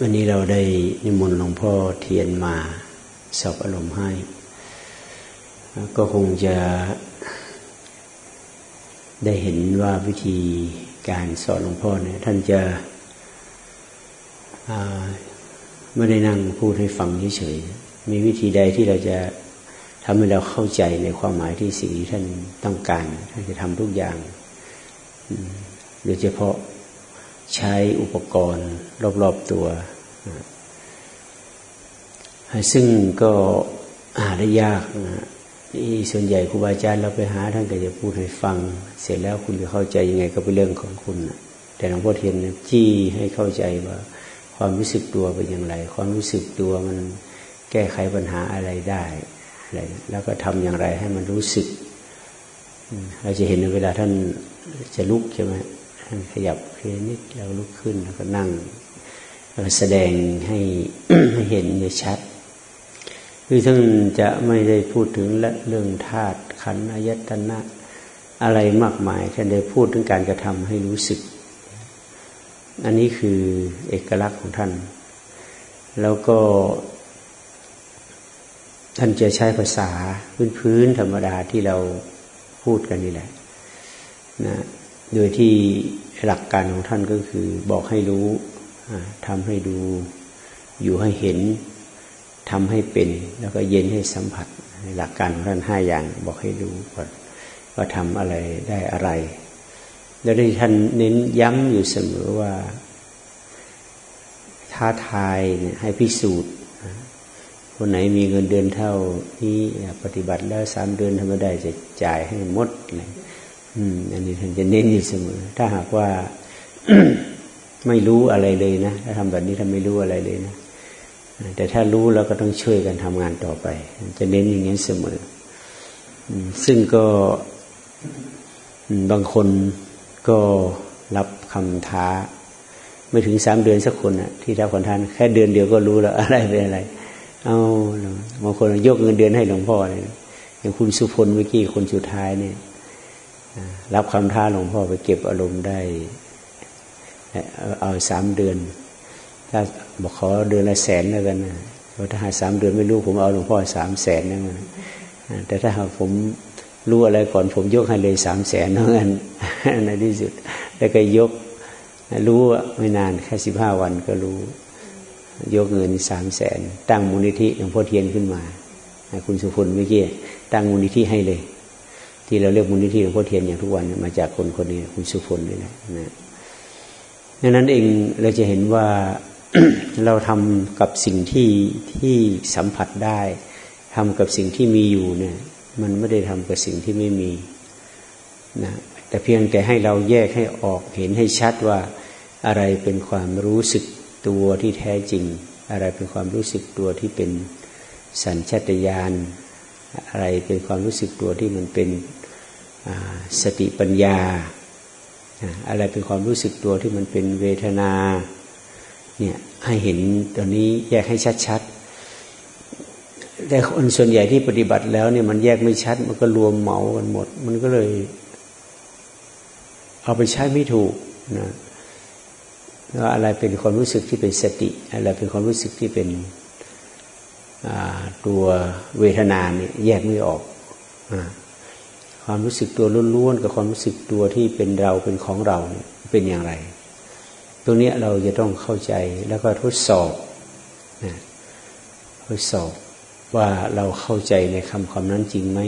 วันนี้เราได้นิมนต์หลวงพ่อเทียนมาสอบอารมณ์ให้ ก็คงจะได้เห็นว่าวิธีการสอนหลวงพ่อเนี่ยท่านจะไม่ได้นั่งพูดให้ฟังเฉยๆมีวิธีใดที่เราจะทำให้เราเข้าใจในความหมายที่สิ่งที่ท่านต้องการท่านจะทำทุกอย่างโดยเฉพาะ ใช้อุปกรณ์รอบๆตัว ซึ่งก็หาได้ยากนะที่ส่วนใหญ่ครูบาอาจารย์เราไปหาท่านก็จะพูดให้ฟัง เสร็จแล้วคุณจะเข้าใจยังไงก็เป็นเรื่องของคุณแต่หลวงพ่อเทียนจี้ให้เข้าใจว่า ความรู้สึกตัวเป็นอย่างไร ความรู้สึกตัวมันแก้ไขปัญหาอะไรได้อะไรแล้วก็ทำอย่างไรให้มันรู้สึกเราจะเห็นเวลาท่านจะลุกใช่ไหม ขยับเพียนิดแล้วลุกขึ้นแล้วก็นั่งแสดงให้ให้เห็นชัดคือท่านจะไม่ได้พูดถึงเรื่องธาตุขันธ์อายตนะอะไรมากมายท่านได้พูดถึงการกระทำให้รู้สึก อันนี้คือเอกลักษณ์ของท่าน แล้วก็ท่านจะใช้ภาษาพื้นๆธรรมดาที่เราพูดกันนี่แหละนะ โดยที่หลักการของท่านก็คือบอกให้รู้ทำให้ดู อยู่ให้เห็นทำให้เป็น แล้วก็เย็นให้สัมผัส หลักการของท่านห้าอย่างบอกให้รู้ก่อนว่าทำอะไรได้อะไร แล้วที่ท่านเน้นย้ำอยู่เสมอว่า ท้าทายเนี่ยให้พิสูจน์คนไหนมีเงินเดือนเท่านี้ปฏิบัติแล้วสามเดือนทำไม่ได้จะจ่ายให้หมดเลย อืม อันนี้ท่านจะเน้นอยู่เสมอ ถ้าหากว่าไม่รู้อะไรเลยนะถ้าทำแบบนี้ทำไม่รู้อะไรเลยนะแต่ถ้ารู้แล้วก็ต้องช่วยกันทำงานต่อไป จะเน้นอย่างนี้เสมอ ซึ่งก็บางคนก็รับคำท้า ไม่ถึงสามเดือนสักคนอะที่รับคนทานแค่เดือนเดียวก็รู้แล้วอะไรเป็นอะไร เอาบางคนยกเงินเดือนให้หลวงพ่อเลยอย่างคุณสุพลเมื่อกี้คนสุดท้ายเนี่ย รับคำท้าหลวงพ่อไปเก็บอารมณ์ได้ เอาสามเดือน ถ้าบอกขอเดือนละแสนแล้วกันนะถ้าหาสามเดือนไม่รู้ผมเอาหลวงพ่อสามแสนนั่นแต่ถ้าหากผมรู้อะไรก่อนผมยกให้เลยสามแสนนั่นในที่สุด แล้วก็ยกรู้ไม่นานแค่สิบห้าวันก็รู้ ยกเงินสามแสนตั้งมูลนิธิหลวงพ่อเทียนขึ้นมา คุณสุพลเมื่อกี้ตั้งมูลนิธิให้เลย ที่เราเรียกมูลนิธิหลวงพ่อเทียนอย่างทุกวันมาจากคนคนนี้คุณสุพลนี่แหละนะดังนั้นเองเราจะเห็นว่าเราทำกับสิ่งที่ที่สัมผัสได้ทำกับสิ่งที่มีอยู่เนี่ย มันไม่ได้ทำกับสิ่งที่ไม่มีนะแต่เพียงแต่ให้เราแยกให้ออกเห็นให้ชัดว่าอะไรเป็นความรู้สึกตัวที่แท้จริง อะไรเป็นความรู้สึกตัวที่เป็นสัญชาตญาณ อะไรเป็นความรู้สึกตัวที่มันเป็นสติปัญญา อะไรเป็นความรู้สึกตัวที่มันเป็นเวทนาเนี่ยให้เห็นตัวนี้แยกให้ชัดๆ แต่คนส่วนใหญ่ที่ปฏิบัติแล้วเนี่ยมันแยกไม่ชัด มันก็รวมเหมากันหมด มันก็เลย เอาไปใช้ไม่ถูกนะว่าอะไรเป็นความรู้สึกที่เป็นสติ อะไรเป็นความรู้สึกที่เป็น ตัวเวทนาเนี่ยแยกไม่ออกความรู้สึกตัวล้วนๆกับความรู้สึกตัวที่เป็นเราเป็นของเราเนี่ยเป็นอย่างไร ตรงนี้เราจะต้องเข้าใจแล้วก็ทดสอบนะทดสอบว่าเราเข้าใจในคำคำนั้นจริงไหม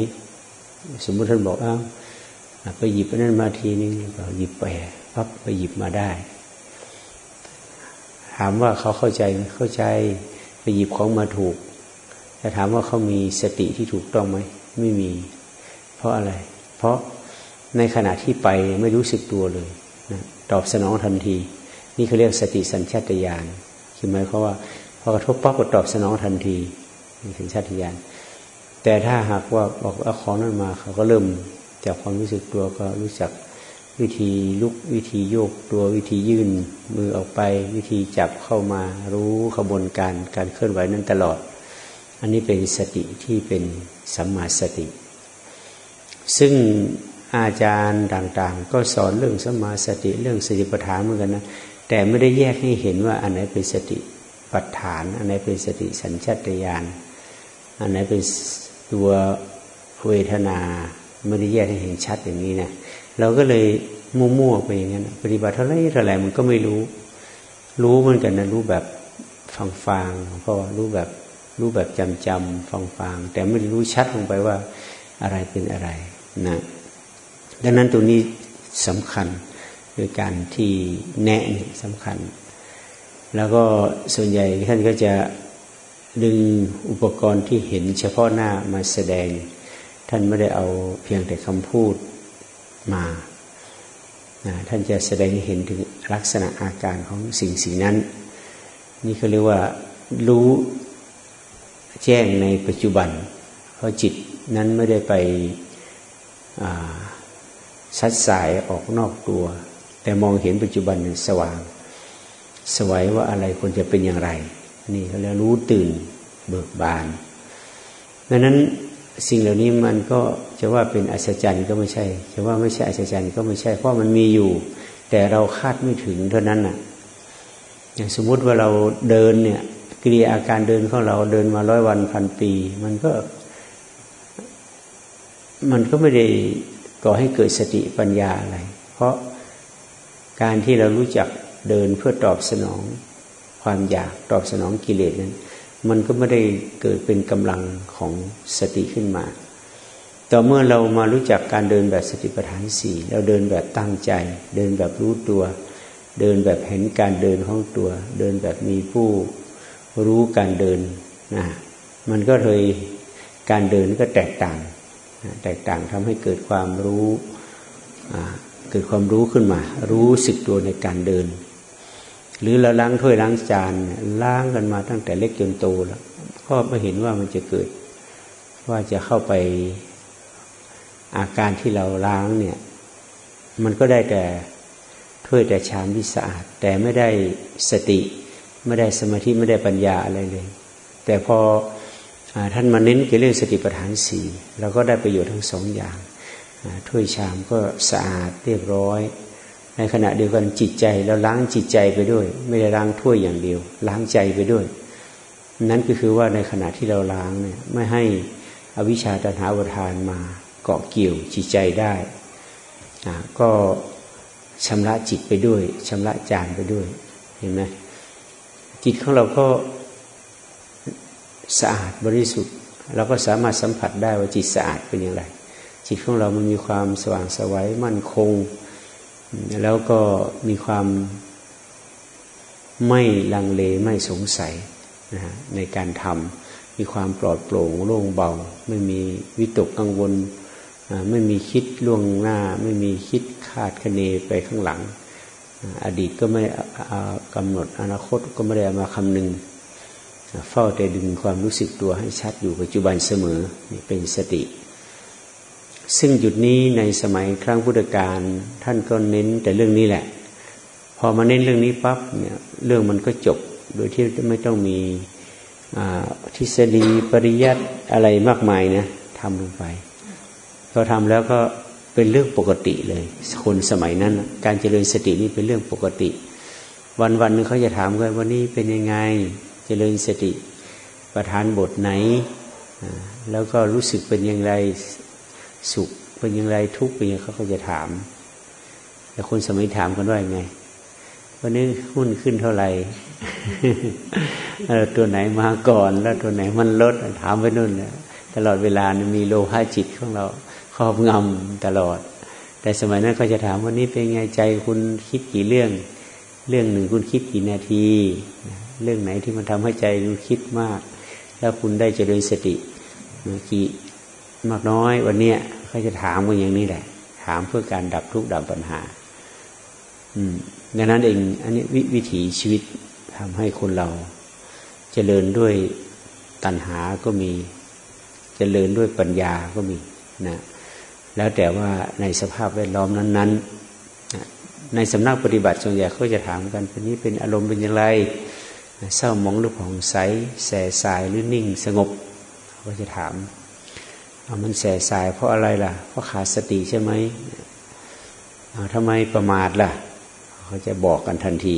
สมมติท่านบอกอ้าวไปหยิบนั่นมาทีนึงก็หยิบไปปั๊บไปหยิบมาได้ ถามว่าเขาเข้าใจเข้าใจไปหยิบของมาถูก แต่ถามว่าเขามีสติที่ถูกต้องไหมไม่มี เพราะอะไร เพราะในขณะที่ไปไม่รู้สึกตัวเลยนะตอบสนองทันที นี่เขาเรียกสติสัญชาตญาณคือหมายความว่าพอกระทบปั๊บก็ตอบสนองทันทีนี่สัญชาตญาณแต่ถ้าหากว่าบอกเอาของนั้นมาเขาก็เริ่มจากความรู้สึกตัวก็รู้จักวิธีลุกวิธีโยกตัววิธียื่นมือออกไป วิธีจับเข้ามารู้ขบวนการการเคลื่อนไหวนั้นตลอด อันนี้เป็นสติที่เป็นสัมมาสติ ซึ่งอาจารย์ต่างๆ ก็สอนเรื่องสัมมาสติเรื่องสติปัฏฐานเหมือนกันนะแต่ไม่ได้แยกให้เห็นว่าอันไหนเป็นสติปัฏฐาน อันไหนเป็นสติสัญชาตญาณอันไหนเป็นตัวเวทนาไม่ได้แยกให้เห็นชัดอย่างนี้นะเราก็เลยมั่วๆไปอย่างนั้นปฏิบัติเท่าไรเท่าไรมันก็ไม่รู้ รู้เหมือนกันนะรู้แบบฟังฟังเพราะรู้แบบ รู้แบบจำจำฟังฟังแต่ไม่รู้ชัดลงไปว่าอะไรเป็นอะไรนะดังนั้นตรงนี้สำคัญโดยการที่แนะนี่สำคัญ แล้วก็ส่วนใหญ่ท่านก็จะดึงอุปกรณ์ที่เห็นเฉพาะหน้ามาแสดง ท่านไม่ได้เอาเพียงแต่คำพูดมาท่านจะแสดงให้เห็นถึงลักษณะอาการของสิ่งสิ่งนั้น นี่เขาเรียกว่ารู้ แจ้งในปัจจุบัน เพราะจิตนั้นไม่ได้ไปชัดสายออกนอกตัว แต่มองเห็นปัจจุบันสว่าง สวยว่าอะไรควรจะเป็นอย่างไร นี่เขาเรียกรู้ตื่นเบิกบานดังนั้นสิ่งเหล่านี้มันก็จะว่าเป็นอัศจรรย์ก็ไม่ใช่ จะว่าไม่ใช่อัศจรรย์ก็ไม่ใช่ เพราะมันมีอยู่ แต่เราคาดไม่ถึงเท่านั้นน่ะ อย่างสมมุติว่าเราเดินเนี่ย กิริยาอาการเดินของเราเดินมาร้อยวันพันปี มันก็ มันก็ไม่ได้ก่อให้เกิดสติปัญญาอะไร เพราะการที่เรารู้จักเดินเพื่อตอบสนองความอยากตอบสนองกิเลสนั้น มันก็ไม่ได้เกิดเป็นกำลังของสติขึ้นมา ต่อเมื่อเรามารู้จักการเดินแบบสติปัฏฐานสี่เราเดินแบบตั้งใจ เดินแบบรู้ตัว เดินแบบเห็นการเดินของตัว เดินแบบมีผู้ รู้การเดินนะมันก็เลยการเดินก็แตกต่าง แตกต่างทำให้เกิดความรู้เกิดความรู้ขึ้นมา รู้สึกตัวในการเดิน หรือเราล้างถ้วยล้างจานล้างกันมาตั้งแต่เล็กจนโตแล้วก็ไม่เห็นว่ามันจะเกิด ว่าจะเข้าไปอาการที่เราล้างเนี่ย มันก็ได้แต่ถ้วยแต่ชามที่สะอาด แต่ไม่ได้สติ ไม่ได้สมาธิไม่ได้ปัญญาอะไรเลย แต่พอท่านมาเน้นเกี่ยวเรื่องสติปัฏฐานสี่เราก็ได้ประโยชน์ทั้งสองอย่างถ้วยชามก็สะอาดเรียบร้อย ในขณะเดียวกันจิตใจเราล้างจิตใจไปด้วย ไม่ได้ล้างถ้วยอย่างเดียว ล้างใจไปด้วย นั่นก็คือว่าในขณะที่เราล้างเนี่ยไม่ให้อวิชชาตัณหาอุทานมาเกาะเกี่ยวจิตใจได้ก็ชำระจิตไปด้วยชำระจานไปด้วยเห็นไหม จิตของเราก็สะอาดบริสุทธิ์ เราก็สามารถสัมผัสได้ว่าจิตสะอาดเป็นอย่างไร จิตของเรามันมีความสว่างสวัยมั่นคง แล้วก็มีความไม่ลังเลไม่สงสัยนะฮะในการทำมีความปลอดโปร่งโล่งเบา ไม่มีวิตกกังวล ไม่มีคิดล่วงหน้า ไม่มีคิดคาดคะเนไปข้างหลัง อดีตก็ไม่ กำหนดอนาคตก็ไม่ได้มาคำนึง เฝ้าแต่ดึงความรู้สึกตัวให้ชัดอยู่ปัจจุบันเสมอนี่เป็นสติ ซึ่งจุดนี้ในสมัยครั้งพุทธกาลท่านก็เน้นแต่เรื่องนี้แหละ พอมาเน้นเรื่องนี้ปั๊บเนี่ยเรื่องมันก็จบโดยที่ไม่ต้องมีทฤษฎีปริยัติอะไรมากมายนะทำลงไปพอทำแล้วก็เป็นเรื่องปกติเลย คนสมัยนั้น การเจริญสตินี่เป็นเรื่องปกติ วันวันนึงเขาจะถามกันวันนี้เป็นยังไงเจริญสติประธานบทไหน แล้วก็รู้สึกเป็นอย่างไรสุขเป็นอย่างไรทุกข์เป็นยังเขาก็จะถาม แต่คนสมัยถามกันว่าไง วันนี้หุ้นขึ้นเท่าไหร่ตัวไหนมาก่อน แล้วตัวไหนมันลดถามไปนู่นแหละตลอดเวลามีโลภะจิตของเราครอบงำตลอด แต่สมัยนั้นเขาจะถามวันนี้เป็นไงใจคุณคิดกี่เรื่อง เรื่องหนึ่งคุณคิดกี่นาที เรื่องไหนที่มันทำให้ใจคุณคิดมาก แล้วคุณได้เจริญสติกี่มากน้อยวันเนี้ยเขาจะถามกันอย่างนี้แหละ ถามเพื่อการดับทุกข์ดับปัญหา อืมดังนั้นเองอันนี้ววิถีชีวิตทำให้คนเราจเจริญด้วยตัณหาก็มีจเจริญด้วยปัญญาก็มีนะแล้วแต่ว่าในสภาพแวดล้อมนั้น ๆ ในสำนักปฏิบัติส่วนใหญ่เขาจะถามกันเป็นนี้เป็นอารมณ์เป็นอย่างไร เศร้ามองหรือผ่องใสแสสายหรือนิ่งสงบเขาจะถามมันแสสาย เพราะอะไรล่ะ เพราะขาดสติใช่ไหมทำไมประมาทล่ะ เขาจะบอกกันทันที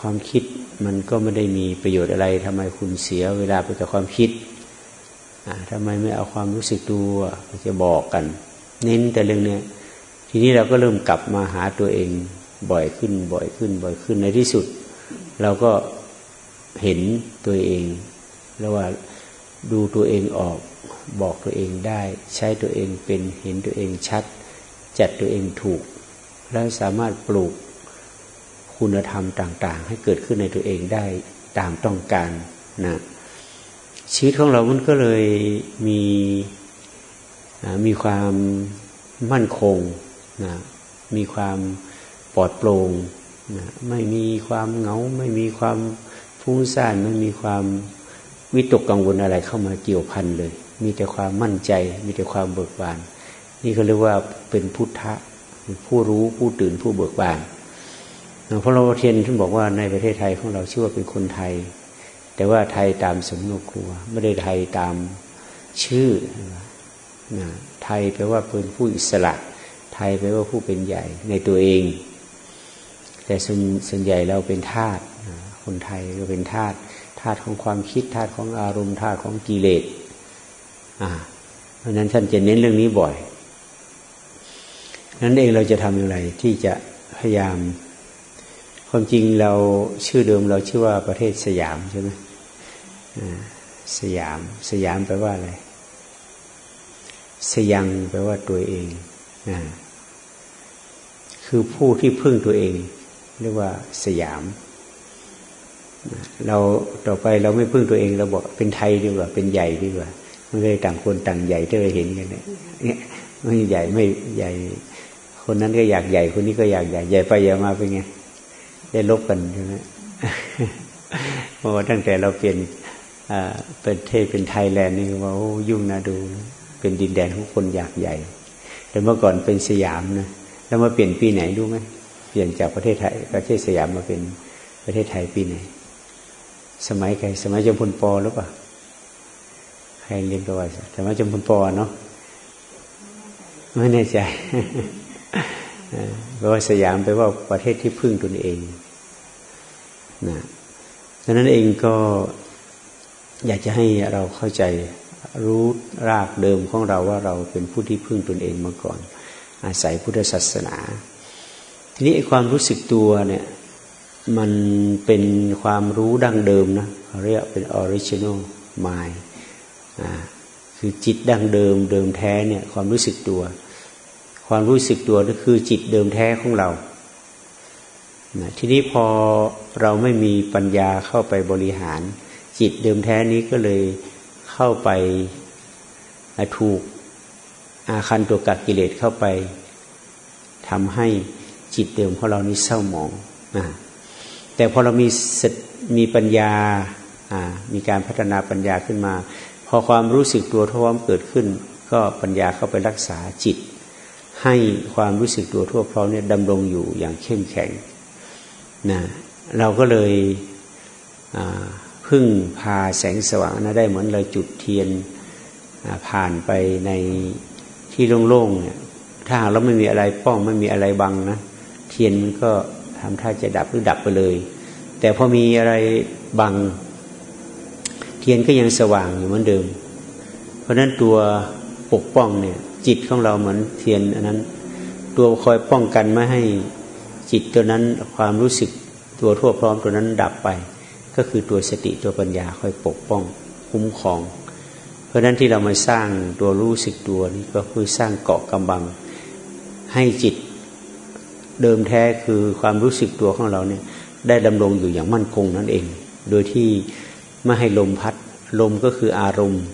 ความคิดมันก็ไม่ได้มีประโยชน์อะไรทำไมคุณเสียเวลาไปกับความคิดทำไมไม่เอาความรู้สึกตัวจะบอกกัน เน้นแต่เรื่องนี้ ทีนี้เราก็เริ่มกลับมาหาตัวเองบ่อยขึ้น บ่อยขึ้น บ่อยขึ้นในที่สุด เราก็เห็นตัวเอง แล้วว่าดูตัวเองออกบอกตัวเองได้ ใช้ตัวเองเป็นเห็นตัวเองชัด จัดตัวเองถูก แล้วสามารถปลูกคุณธรรมต่าง ๆ ให้เกิดขึ้นในตัวเองได้ตามต้องการนะชีวิตของเรามันก็เลยมีมีความมั่นคง นะมีความปลอดโปร่งนะไม่มีความเหงา ไม่มีความฟุ้งซ่านไม่มีความวิตกกังวลอะไรเข้ามาเกี่ยวพันเลย มีแต่ความมั่นใจ มีแต่ความเบิกบาน นี่เขาเรียกว่าเป็นพุทธะผู้รู้ผู้ตื่นผู้เบิกบานพระโลเทียนท่านบอกว่าในประเทศไทยของเราชื่อว่าเป็นคนไทย แต่ว่าไทยตามสำนวนครัว ไม่ได้ไทยตามชื่อนะไทยแปลว่าเป็นผู้อิสระ ไทยแปลว่าผู้เป็นใหญ่ในตัวเอง แต่ส่วนส่วนใหญ่เราเป็นทาสคนไทยก็เป็นทาสธาตุของความคิดธาตุของอารมณ์ธาตุของกิเลสอ่า เพราะนั้นท่านจะเน้นเรื่องนี้บ่อย นั้นเองเราจะทำอย่างไรที่จะพยายาม ความจริงเราชื่อเดิมเราชื่อว่าประเทศสยามใช่ไหมสยาม สยามแปลว่าอะไร สยังแปลว่าตัวเองอ คือผู้ที่พึ่งตัวเอง เรียกว่าสยาม เราต่อไปเราไม่พึ่งตัวเองเราบอกเป็นไทยดีกว่า เป็นใหญ่ดีกว่าไม่ได้ต่างคนต่างใหญ่ที่เราเห็นกันเนี่ยไม่ใหญ่ไม่ใหญ่ คนนั้นก็อยากใหญ่คนนี้ก็อยากใหญ่ใหญ่ไปใหญ่มาเป็นไงได้ลบกันใช่ไหมเพราะว่าตั้งแต่เราเปลี่ยนเป็นเทศเป็นไทยแลนด์นี่ว่าโอ้ยุ่งนะดู เป็นดินแดนของคนอยากใหญ่ แต่เมื่อก่อนเป็นสยามนะ แล้วมาเปลี่ยนปีไหนรู้ไหมเปลี่ยนจากประเทศไทยประเทศสยามมาเป็นประเทศไทยปีไหน สมัยใคร สมัยจอมพลปอหรือเปล่าใครเรียนประวัติสมัยจมพลปอเนาะไม่แน่ใจเพราะว่าสยามไปว่าประเทศที่พึ่งตนเองนะดังนั้นเองก็อยากจะให้เราเข้าใจรู้รากเดิมของเราว่าเราเป็นผู้ที่พึ่งตนเองมาก่อน อาศัยพุทธศาสนา ทีนี้ความรู้สึกตัวเนี่ยมันเป็นความรู้ดั้งเดิมนะเรียกเป็น original mind คือจิตดั้งเดิมเดิมแท้เนี่ยความรู้สึกตัว ความรู้สึกตัวนั่นคือจิตเดิมแท้ของเรานะทีนี้พอเราไม่มีปัญญาเข้าไปบริหาร จิตเดิมแท้นี้ก็เลยเข้าไปถูก อาคันตัวกัดกิเลสเข้าไปทำให้จิตเดิมของเรานี้เศร้าหมองนะแต่พอเรามีสมีปัญญาอ่ามีการพัฒนาปัญญาขึ้นมา พอความรู้สึกตัวทั่วพร้อมเกิดขึ้น ก็ปัญญาเข้าไปรักษาจิต ให้ความรู้สึกตัวทั่วพร้อมเนี่ยดำรงอยู่อย่างเข้มแข็งนะเราก็เลยพึ่งพาแสงสว่างนะได้เหมือนเราจุดเทียนผ่านไปใน ที่โล่งๆเนี่ย ถ้าเราไม่มีอะไรป้องไม่มีอะไรบังนะเทียนมันก็ทำท่าจะดับหรือดับไปเลย แต่พอมีอะไรบัง เทียนก็ยังสว่างอยู่เหมือนเดิม เพราะนั้นตัวปกป้องเนี่ย จิตของเราเหมือนเทียนอันนั้น ตัวคอยป้องกันไม่ให้จิตตัวนั้นความรู้สึกตัวทั่วพร้อมตัวนั้นดับไป ก็คือตัวสติตัวปัญญาคอยปกป้องคุ้มครอง เพราะนั้นที่เรามาสร้างตัวรู้สึกตัวนี้ก็คือสร้างเกาะกำบัง ให้จิตเดิมแท้คือความรู้สึกตัวของเราเนี่ย ได้ดำรงอยู่อย่างมั่นคงนั่นเอง โดยที่ไม่ให้ลมพัด ลมก็คืออารมณ์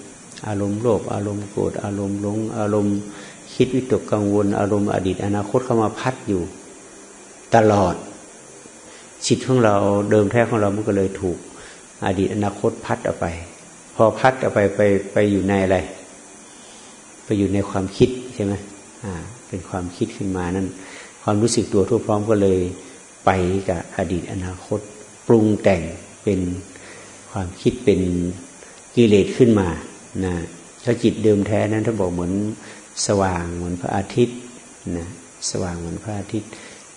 อารมณ์โลภอารมณ์โกรธอารมณ์หลงอารมณ์คิดวิตกกังวล อารมณ์อดีต อนาคตเข้ามาพัดอยู่ ตลอดจิตของเราเดิมแท้ของเรามันก็เลยถูกอดีตอนาคตพัดออกไป พอพัดออกไปไปไปอยู่ในอะไร ไปอยู่ในความคิดใช่ไหมอ่า เป็นความคิดขึ้นมานั้น ความรู้สึกตัวทั่วพร้อมก็เลยไปกับอดีตอนาคต ปรุงแต่งเป็นความคิดเป็นกิเลสขึ้นมานะถ้าจิตเดิมแท้นั้นถ้าบอกเหมือนสว่างเหมือนพระอาทิตย์นะสว่างเหมือนพระอาทิตย์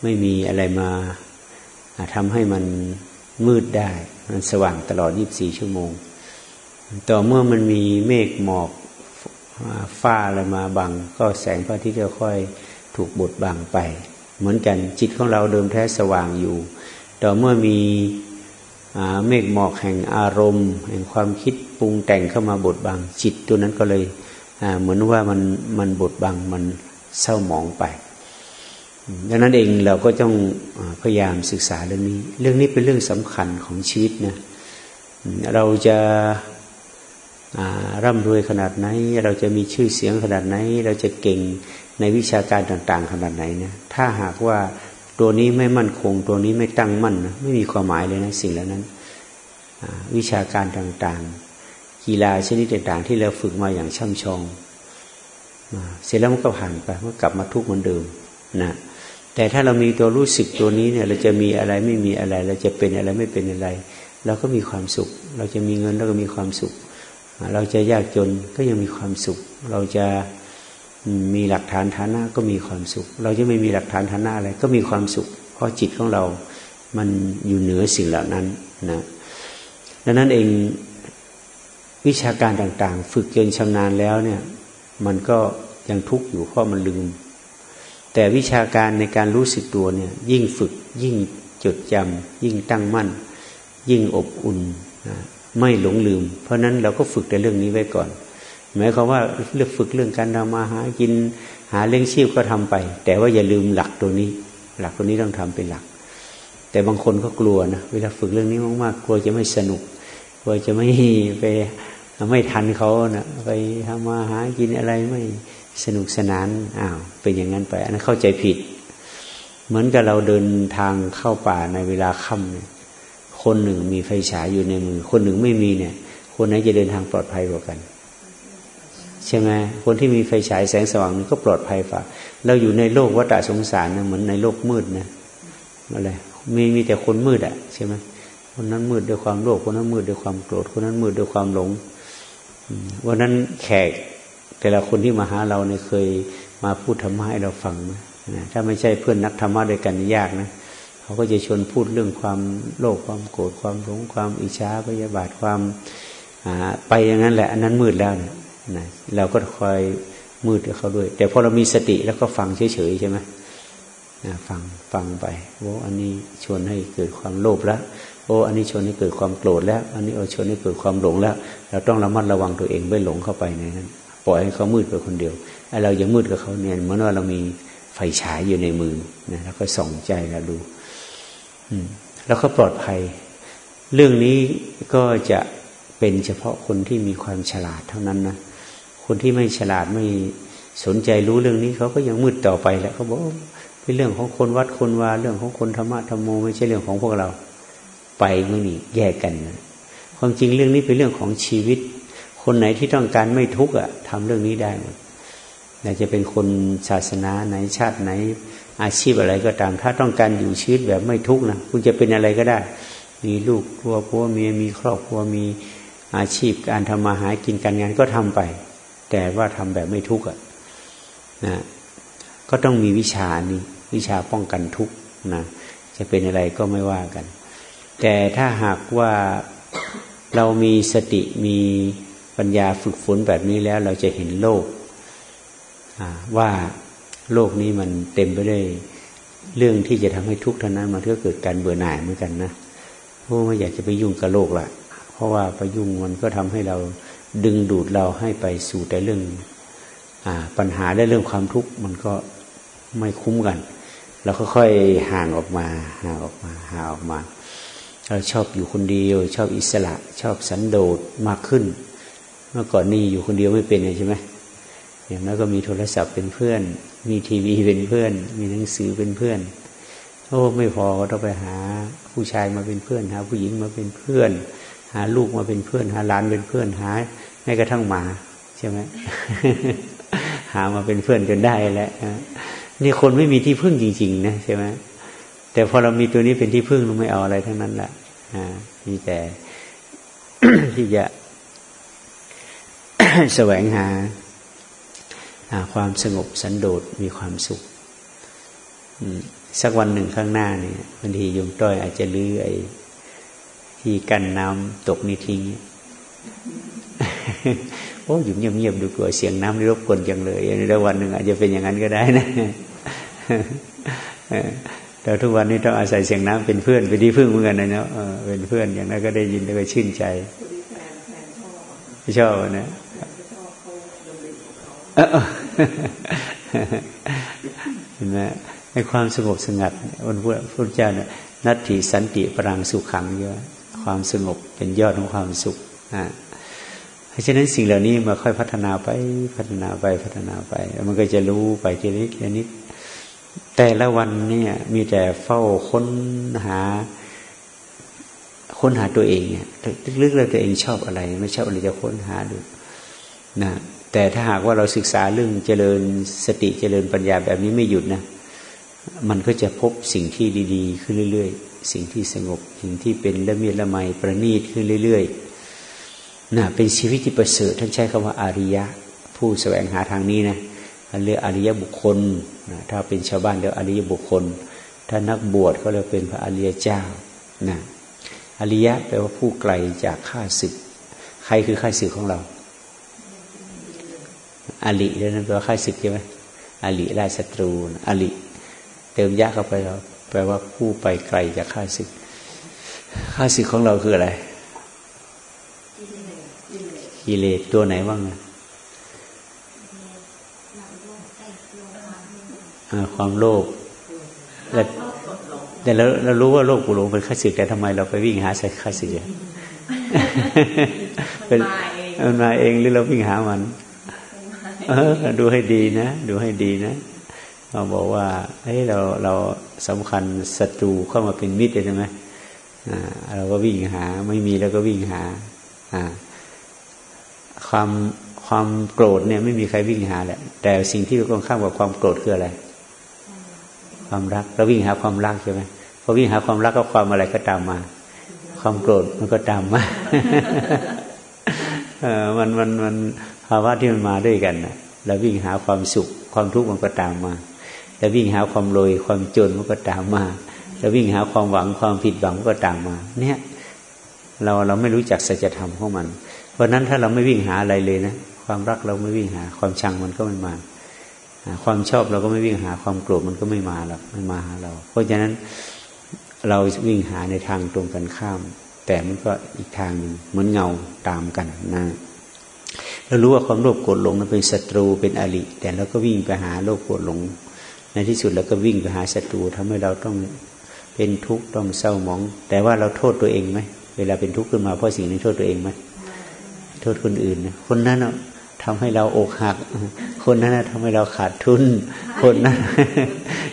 ไม่มีอะไรมาทำให้มันมืดได้ มันสว่างตลอด 24 ชั่วโมง ต่อเมื่อมันมีเมฆหมอกฟ้าอะไรมาบัง ก็แสงพระอาทิตย์ก็ค่อยถูกบดบังไป เหมือนกันจิตของเราเดิมแท้สว่างอยู่ ต่อเมื่อมีเมฆหมอกแห่งอารมณ์ แห่งความคิดปรุงแต่งเข้ามาบดบังจิตตัวนั้นก็เลยเหมือนว่ามันมันบดบังมันเศร้าหมองไป ดังนั้นเองเราก็ต้องพยายามศึกษาเรื่องนี้ เรื่องนี้เป็นเรื่องสำคัญของชีวิตนะเราจะ ร่ำรวยขนาดไหน เราจะมีชื่อเสียงขนาดไหน เราจะเก่งในวิชาการต่าง ๆ ขนาดไหนเนี่ยถ้าหากว่าตัวนี้ไม่มั่นคง ตัวนี้ไม่ตั้งมั่นนะไม่มีความหมายเลยนะสิ่งเหล่านั้นวิชาการต่างๆ กีฬาชนิดต่างๆ ที่เราฝึกมาอย่างช่ำชองเสร็จแล้วมันก็ผ่านไปมันกลับมาทุกข์เหมือนเดิมนะแต่ถ้าเรามีตัวรู้สึกตัวนี้เนี่ย เราจะมีอะไรไม่มีอะไร เราจะเป็นอะไรไม่เป็นอะไร เราก็มีความสุข เราจะมีเงินเราก็มีความสุข เราจะยากจนก็ยังมีความสุข เราจะมีหลักฐานฐานะก็มีความสุข เราจะไม่มีหลักฐานฐานะอะไรก็มีความสุข เพราะจิตของเรา มันอยู่เหนือสิ่งเหล่านั้นนะดังนั้นเองวิชาการต่าง ๆ ฝึกจนชำนาญแล้วเนี่ยมันก็ยังทุกข์อยู่เพราะมันลืม แต่วิชาการในการรู้สึกตัวเนี่ยยิ่งฝึกยิ่งจดจำยิ่งตั้งมั่น ยิ่งอบอุ่น ไม่หลงลืม เพราะนั้นเราก็ฝึกแต่เรื่องนี้ไว้ก่อน หมายความว่าเลือกฝึกเรื่องการทำมาหากินหาเลี้ยงชีพก็ทำไป แต่ว่าอย่าลืมหลักตัวนี้ หลักตัวนี้ต้องทำเป็นหลัก แต่บางคนก็กลัวนะเวลาฝึกเรื่องนี้มากๆกลัวจะไม่สนุกกลัวจะไม่ไปไม่ทันเขานะไปทำมาหากินอะไรไม่สนุกสนานอ้าวเป็นอย่างนั้นไป อันนั้นเข้าใจผิด เหมือนกับเราเดินทางเข้าป่าในเวลาค่ำเนี่ย คนหนึ่งมีไฟฉายอยู่ในมือ คนหนึ่งไม่มีเนี่ย คนไหนจะเดินทางปลอดภัยกว่ากัน ใช่ไหมคนที่มีไฟฉายแสงสว่างก็ปลอดภัยฝ่าเราอยู่ในโลกวัฏสงสารนะเหมือนในโลกมืดนะอะไรมีมีแต่คนมืดอะใช่ไหมคนนั้นมืดด้วยความโลภคนนั้นมืดด้วยความโกรธคนนั้นมืดด้วยความหลงวันนั้นแขกแต่ละคนที่มาหาเราเนี่ยเคยมาพูดธรรมะให้เราฟังนะถ้าไม่ใช่เพื่อนนักธรรมะด้วยกันยากนะ เขาก็จะชวนพูดเรื่องความโลภความโกรธความหลงความอิจฉาพยาบาทความไปอย่างนั้นแหละอันนั้นมืดแล้วเนี่ยนะเราก็คอยมืดกับเขาด้วย แต่พอเรามีสติแล้วก็ฟังเฉยๆใช่ไหมฟังฟังไปโอ้อันนี้ชวนให้เกิดความโลภแล้วโอ้อันนี้ชวนให้เกิดความโกรธแล้ว อันนี้เอาชวนให้เกิดความหลงแล้ว เราต้องระมัดระวังตัวเองไม่หลงเข้าไปในนั้นปล่อยให้เขามืดไปคนเดียวไอ้เรายังมืดกับเขาเนี่ยเหมือนว่าเรามีไฟฉายอยู่ในมือนะแล้วก็ส่องใจเราดู แล้วก็ปลอดภัย เรื่องนี้ก็จะเป็นเฉพาะคนที่มีความฉลาดเท่านั้นนะคนที่ไม่ฉลาดไม่สนใจรู้เรื่องนี้เขาก็ยังมืดต่อไปแหละเขาบอกเป็นเรื่องของคนวัดคนวาเรื่องของคนธรรมะธรรมโมไม่ใช่เรื่องของพวกเราไปมื่อนี่แยกกันนะความจริงเรื่องนี้เป็นเรื่องของชีวิต คนไหนที่ต้องการไม่ทุกข์อะทำเรื่องนี้ได้หมดอยากจะเป็นคนศาสนาไหนชาติไหน อาชีพอะไรก็ตาม ถ้าต้องการอยู่ชีวิตแบบไม่ทุกข์นะคุณจะเป็นอะไรก็ได้ มีลูกครัวผัวเมียมีครอบครัวมีอาชีพการทำมาหากินการงานก็ทำไป แต่ว่าทำแบบไม่ทุกข์อะนะก็ต้องมีวิชานี้วิชาป้องกันทุกข์นะจะเป็นอะไรก็ไม่ว่ากัน แต่ถ้าหากว่าเรามีสติมีปัญญาฝึกฝนแบบนี้แล้วเราจะเห็นโลกว่า โลกนี้มันเต็มไปด้วยเรื่องที่จะทำให้ทุกข์ท่านั้นมันก็เกิดการเบื่อหน่ายเหมือนกันนะเพราะไม่อยากจะไปยุ่งกับโลกละเพราะว่าไปยุ่งมันก็ทำให้เราดึงดูดเราให้ไปสู่แต่เรื่องอปัญหาและเรื่องความทุกข์มันก็ไม่คุ้มกันเราก็ค่อยห่างออกมาห่างออกมาห่างออกมาเราชอบอยู่คนเดียว ชอบอิสระ ชอบสันโดษมากขึ้น เมื่อก่อนนี่อยู่คนเดียวไม่เป็นใช่ไหม อย่างนั้นก็มีโทรศัพท์เป็นเพื่อน มีทีวีเป็นเพื่อน มีหนังสือเป็นเพื่อนโอ้ไม่พอก็ต้องไปหาผู้ชายมาเป็นเพื่อนหาผู้หญิงมาเป็นเพื่อน หาลูกมาเป็นเพื่อน หาหลานเป็นเพื่อนหาแม้กระทั่งหมาใช่ไหมหามาเป็นเพื่อนจนได้แล้วนี่คนไม่มีที่พึ่งจริง ๆ นะใช่ไหมแต่พอเรามีตัวนี้เป็นที่พึ่งเราไม่เอาอะไรทั้งนั้นแหละมีแต่ที่จะแสวงหา ความสงบสันโดษมีความสุขสักวันหนึ่งข้างหน้าเนี่ยบางทีโยมต้อยอาจจะลื้อไอ้ที่กั้นน้ำตกนี่ทิ้งโอ้อยู่เงียบๆดูกลัวเสียงน้ำนี่รบกวนจังเลยในวันหนึ่งอาจจะเป็นอย่างนั้นก็ได้นะแต่ทุกวันนี้ต้องอาศัยเสียงน้ำเป็นเพื่อนเป็นที่พึ่งเหมือนกันนะเนาะเป็นเพื่อนอย่างนั้นก็ได้ยินแล้วก็ชื่นใจชอบนะเห็ นไหมในความสงบสงัดวันพุทธเจ้าเนี่ยนัตถิสันติปรังสุขขังเยอะความสงบเป็นยอดของความสุขอ่าเพราะฉะนั้นสิ่งเหล่านี้มาค่อยพัฒนาไปพัฒนาไปพัฒนาไป มันก็จะรู้ไปทีนิดทีนิดแต่ละวันเนี่ยมีแต่เฝ้าค้นหา ค้นหาตัวเองเนี่ยลึกๆแล้วตัวเองชอบอะไร ไม่ชอบอะไรจะค้นหาดูนะ แต่ถ้าหากว่าเราศึกษาเรื่องเจริญสติเจริญปัญญาแบบนี้ไม่หยุดนะ มันก็จะพบสิ่งที่ดี ๆ ขึ้นเรื่อย ๆ สิ่งที่สงบสิ่งที่เป็นละเมียดละไมประณีตขึ้นเรื่อยๆนะเป็นชีวิตที่ประเสริฐท่านใช้คำว่าอาริยะ ผู้แสวงหาทางนี้นะเรียกอริยบุคคลนะถ้าเป็นชาวบ้านเรียกอริยบุคคล ถ้านักบวชเขาเรียกเป็นพระอริยเจ้านะอริยะแปลว่าผู้ไกลจากข้าศึก ใครคือข้าศึกของเรา อลินั่นแปลว่าข้าศึกใช่ไหมอลิราศัตรูอลิเติมยะเข้าไปเราแปลว่าผู้ไปไกลจากข้าศึกข้าศึกของเราคืออะไรกิเลสตัวไหนบ้างความโลภแต่แต่เราเรารู้ว่าโลภกุหลงเป็นข้าศึกแต่ทำไมเราไปวิ่งหาใส่ข้าศึกเป็นมันมาเองหรือเราวิ่งหามันเออ ดูให้ดีนะ ดูให้ดีนะเราบอกว่าเฮ้ยเราเราสำคัญศัตรูเข้ามาเป็นมิตรใช่ไหมอ่าเราก็วิ่งหา ไม่มีแล้วก็วิ่งหาอ่าความความโกรธเนี่ย ไม่มีใครวิ่งหาแหละ แต่สิ่งที่ตรงข้ามกับความโกรธคืออะไร ความรักเราวิ่งหาความรักใช่ไหมพอวิ่งหาความรักก็ความอะไรก็ตามมา ความโกรธมันก็ตามมาเออมันมันมัน ภาวะที่มันมาด้วยกันนะเราวิ่งหาความสุข ความทุกข์มันก็ตามมาแล้ววิ่งหาความรวยความจนมันก็ตามมาแล้ววิ่งหาความหวังความผิดหวังก็ตามมา เนี่ย เราเราไม่รู้จักสัจธรรมของมัน เพราะนั้นถ้าเราไม่วิ่งหาอะไรเลยนะความรักเราไม่วิ่งหา ความชังมันก็ไม่มาความชอบเราก็ไม่วิ่งหาความโกรธมันก็ไม่มาหรอกไม่มาหาเรา เพราะฉะนั้นเราวิ่งหาในทางตรงกันข้าม แต่มันก็อีกทางหนึ่งเหมือนเงาตามกันนะ เรารู้ว่าความโลภโกรธหลงนั้นเป็นศัตรูเป็นอริแต่เราก็วิ่งไปหาโลภโกรธหลง ในที่สุดเราก็วิ่งไปหาศัตรูทำให้เราต้องเป็นทุกข์ต้องเศร้าหมอง แต่ว่าเราโทษตัวเองไหมเวลาเป็นทุกข์ขึ้นมาเพราะสิ่งนี้โทษตัวเองไหมโทษคนอื่นนะคนนั้นทำให้เราอกหัก คนนั้นทำให้เราขาดทุน คนนั้น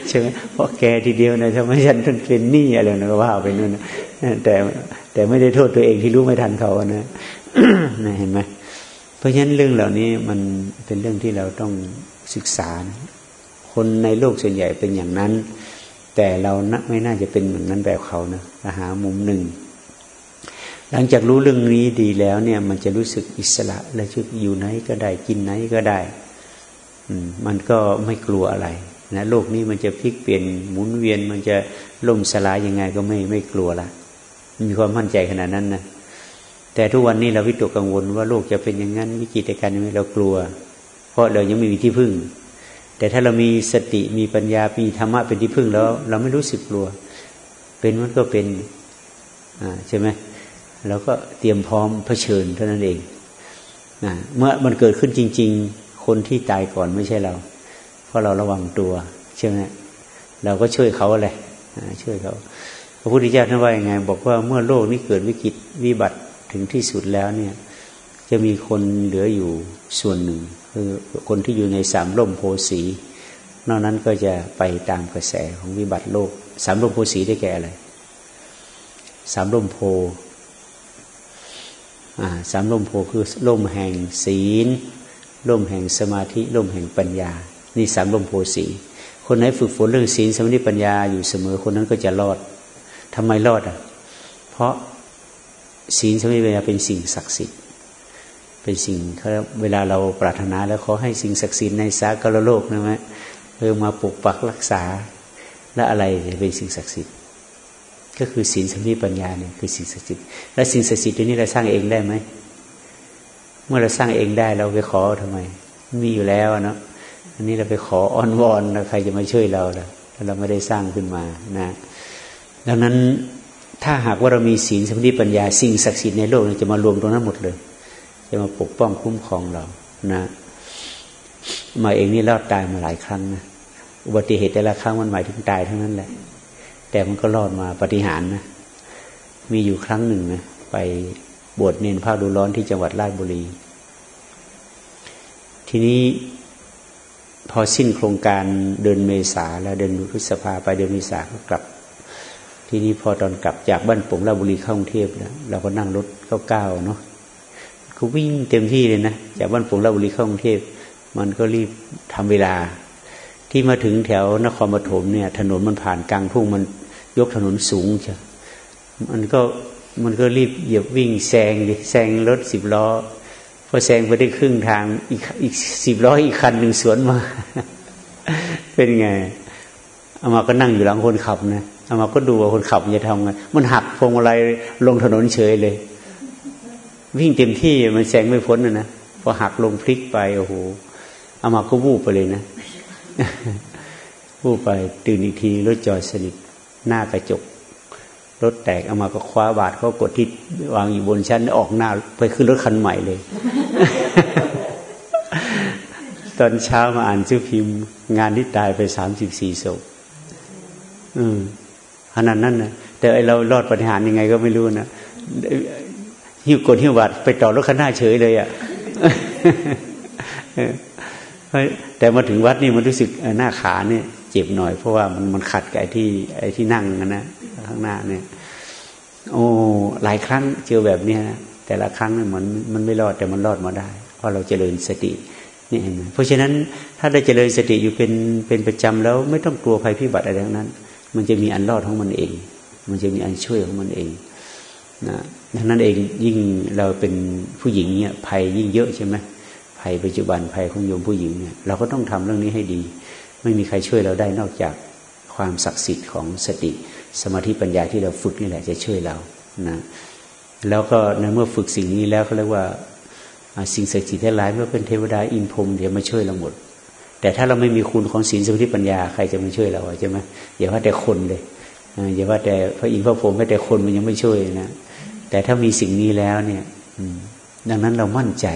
ใช่ไหมเพราะแกทีเดียวนะทำให้ฉันเป็นหนี้อะไรนะก็ว่าไปนู่นแต่แต่ไม่ได้โทษตัวเองที่รู้ไม่ทันเขานะเห็นไหม ราะฉะนั้นเรื่องเหล่านี้มันเป็นเรื่องที่เราต้องศึกษานะคนในโลกส่วนใหญ่เป็นอย่างนั้น แต่เราไม่น่าจะเป็นเหมือนนั้นแบบเขานะหามุมหนึ่ง หลังจากรู้เรื่องนี้ดีแล้วเนี่ย มันจะรู้สึกอิสระและชุดอยู่ไหนก็ได้กินไหนก็ได้มมันก็ไม่กลัวอะไรนะโลกนี้มันจะพลิกเปลี่ยนหมุนเวียน มันจะล่มสลายยังไงก็ไม่ไม่กลัวละมีความมั่นใจขนาดนั้นนะ แต่ทุกวันนี้เราวิตกกังวลว่าโลกจะเป็นอย่างนั้นวิกฤตการณ์นี้เรากลัว เพราะเรายังไม่มีที่พึ่ง แต่ถ้าเรามีสติมีปัญญามีธรรมะเป็นที่พึ่งแล้ว เราไม่รู้สึกกลัว เป็นมันก็เป็นอ่าใช่ไหมเราก็เตรียมพร้อมเผชิญเท่านั้นเองนะเมื่อมันเกิดขึ้นจริง ๆ คนที่ตายก่อนไม่ใช่เรา เพราะเราระวังตัวใช่ไหมเราก็ช่วยเขาอะไรช่วยเขาพระพุทธเจ้าท่านว่ายังไง บอกว่าเมื่อโลกนี้เกิดวิกฤตวิบัติ ถึงที่สุดแล้วเนี่ย จะมีคนเหลืออยู่ส่วนหนึ่ง คือคนที่อยู่ในสามร่มโพสีนอกนั้นก็จะไปตามกระแสของวิบัติโลก สามร่มโพสีได้แก่อะไรสามร่มโพสามร่มโพคือร่มแห่งศีลร่มแห่งสมาธิร่มแห่งปัญญา นี่สามร่มโพสีคนไหนฝึกฝนเรื่องศีลสมาธิปัญญาอยู่เสมอคนนั้นก็จะรอดทำไมรอดอะ เพราะ ศีลสมาธิปัญญาเป็นสิ่งศักดิ์สิทธิ์ เป็นสิ่งเขาเวลาเราปรารถนาแล้วขอให้สิ่งศักดิ์สิทธิ์ในสากลโลกนะฮะเออมาปกปักรักษาและอะไรเป็นสิ่งศักดิ์สิทธิ์ ก็คือศีลสมาธิปัญญาเนี่ยคือสิ่งศักดิ์สิทธิ์และสิ่งศักดิ์สิทธิ์ตัวนี้เราสร้างเองได้ไหมเมื่อเราสร้างเองได้เราไปขอทำไม มีอยู่แล้วเนาะอันนี้เราไปขออ้อนวอนแล้วใครจะมาช่วยเราล่ะถ้าเราไม่ได้สร้างขึ้นมานะ ดังนั้น ถ้าหากว่าเรามีศีลสมาธิปัญญาสิ่งศักดิ์สิทธิ์ในโลกจะมารวมตรงนั้นหมดเลย จะมาปกป้องคุ้มครองเรานะ มาเองนี่รอดตายมาหลายครั้งนะอุบัติเหตุแต่ละครั้งมันหมายถึงตายทั้งนั้นแหละ แต่มันก็รอดมาปฏิหารนะ มีอยู่ครั้งหนึ่งนะไปบวชเนนภาคดูร้อนที่จังหวัดราชบุรี ทีนี้พอสิ้นโครงการเดินเมษาแล้วเดินพฤษภาไปเดินเมษาก็กลับ ทีนี้พอตอนกลับจากบ้านผมราบุรีเข้ากรุงเทพแล้วเราก็นั่งรถเข้าเก้าเนาะก็วิ่งเต็มที่เลยนะจากบ้านผมราบุรีเข้ากรุงเทพมันก็รีบทำเวลา ที่มาถึงแถวนครปฐมเนี่ย ถนนมันผ่านกลางทุ่งมันยกถนนสูงใช่มันก็มันก็รีบเหยียบวิ่งแซงดิแซงรถสิบล้อพอแซงไปได้ครึ่งทางอีกอีกสิบล้ออีกคันหนึ่งสวนมา เป็นไงเอามาก็นั่งอยู่หลังคนขับนะ เอามาก็ดูว่าคนขับจะทำไงมันหักพวงมาลัยลงถนนเฉยเลย วิ่งเต็มที่มันแซงไม่พ้นนะนะพอหักลงพลิกไปโอ้โหเอามาก็วูบไปเลยนะวูบไปตื่นอีกทีรถจอดสนิทหน้ากระจกรถแตกเอามาก็คว้าบาทเขากดที่วางอยู่บนชั้นออกหน้าไปขึ้นรถคันใหม่เลย ตอนเช้ามาอ่านชื่อพิมพ์ งานที่ตายไปสามสิบสี่ศพอืม ขนาดนั้นนะแต่ไอเรารอดปฏิหารยังไงก็ไม่รู้นะหิ้วกดหิ้วบาทไปต่อรถคันหน้าเฉยเลยอะ่ะแต่มาถึงวัดนี่มันรู้สึกหน้าขาเนี่ย เจ็บหน่อย เพราะว่ามันมันขัดกับไอ้ที่ ไอ้ที่นั่งนะข้างหน้าเนี่ย โอ้หลายครั้งเจอแบบเนี้ยแต่ละครั้งเนี่ยมันมันไม่รอดแต่มันรอดมาได้ เพราะเราเจริญสตินี่เห็นไหมเพราะฉะนั้นถ้าได้เจริญสติอยู่เป็นเป็นประจำแล้วไม่ต้องกลัวภัยพิบัติอะไรทั้งนั้น มันจะมีอันรอดของมันเอง มันจะมีอันช่วยของมันเองนะดังนั้นเองยิ่งเราเป็นผู้หญิงเนี่ยภัยยิ่งเยอะใช่ไหมภัยปัจจุบันภัยของโยมผู้หญิงเนี่ยเราก็ต้องทำเรื่องนี้ให้ดี ไม่มีใครช่วยเราได้นอกจากความศักดิ์สิทธิ์ของสติ สมาธิปัญญาที่เราฝึกนี่แหละจะช่วยเรานะแล้วก็ในเมื่อฝึกสิ่งนี้แล้วเขาเรียกว่าสิ่งศักดิ์สิทธิ์ทั้งหลายเมื่อเป็นเทวดาอินพรมเดี๋ยวมาช่วยเราหมด แต่ถ้าเราไม่มีคุณของศีลสมาธิปัญญาใครจะมาช่วยเราใช่ไหมอย่าว่าแต่คนเลยอย่าว่าแต่พระอินทร์พระพรหมแม้แต่คนมันยังไม่ช่วยนะแต่ถ้ามีสิ่งนี้แล้วเนี่ยดังนั้นเรามั่นใจ